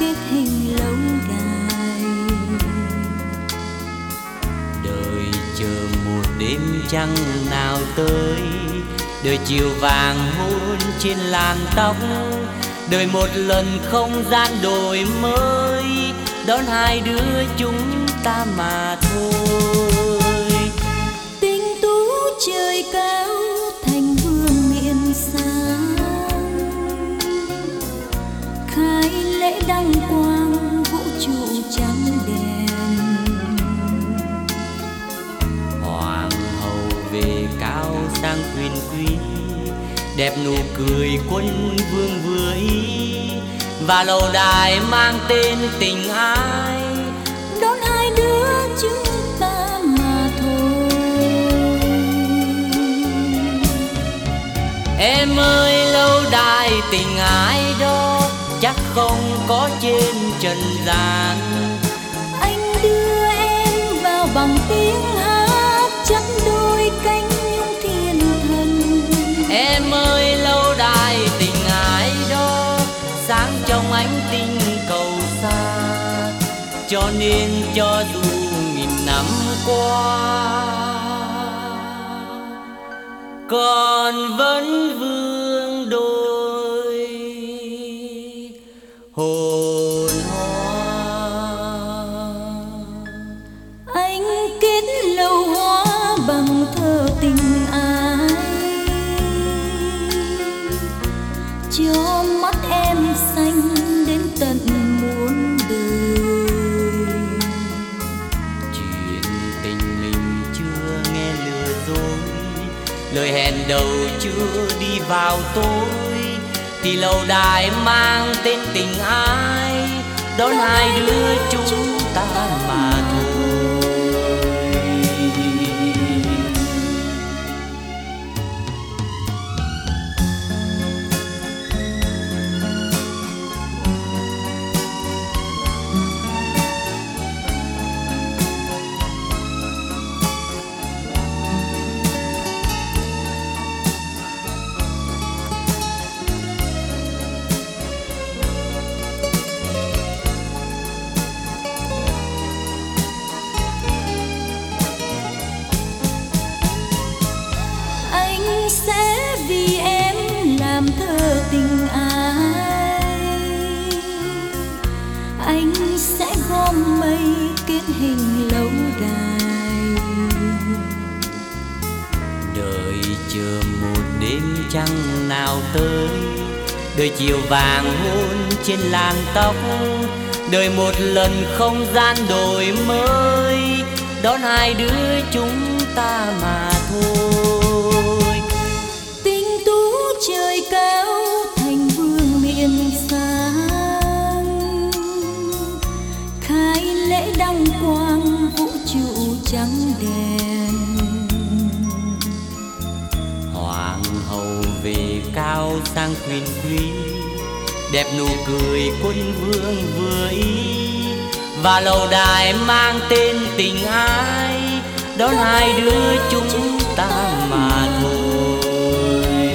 kết hình lâu đài. Đời chờ một đêm trăng nào tới đời chiều vàng hôn trên làn tóc đời một lần không gian đổi mới đón hai đứa chúng ta mà thôi. Tinh tú trời cao đăng quang vũ trụ trắng đèn. Hoàng hậu về cao sang quyền quý đẹp nụ cười quân vương với và lầu đài mang tên tình ái đón hai đứa chúng ta mà thôi. Em ơi lâu đài tình ái đó trên trần gian. Anh đưa em vào bằng tiếng hát chắp đôi cánh nhung thiên thần. Em ơi lâu đài tình ái đó sáng trong ánh tinh cầu xa. Cho nên cho dù nghìn năm qua còn vẫn vương đầu chưa đi vào tối thì lâu đài mang tên tình ai, đón hai đứa chúng ta mà hình lâu đài. Đợi chờ một đêm trăng nào tới đời chiều vàng hôn trên làn tóc. Đời một lần không gian đổi mới đón hai đứa chúng ta mà thôi. Tinh tú trời cao cao sang quyền quý đẹp nụ cười quân vương vừa ý, và lâu đài mang tên tình ái đón hai đứa chúng ta mà thôi.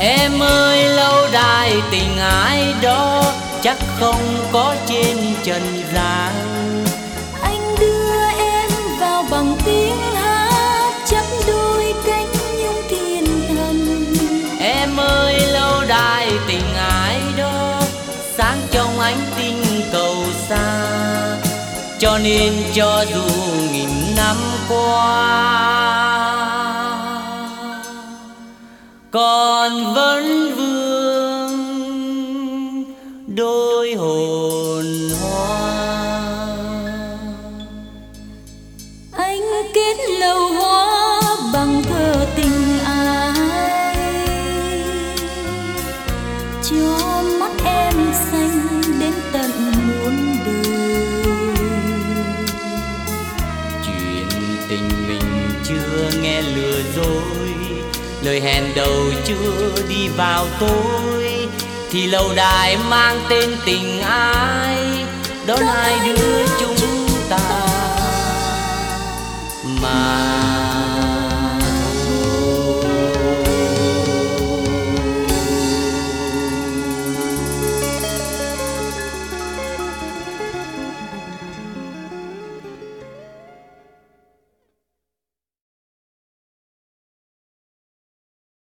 Em ơi, lâu đài tình ái đó, chắc không có trên trần gian. Nên cho dù nghìn năm qua. Còn vẫn vương đôi hồn hoa. Anh kết lâu hoa bằng thơ tình ai chưa nghe lừa dối. Lời hẹn đầu chưa đi vào tối thì lâu đài mang tên tình ai? Đón hai đứa chúng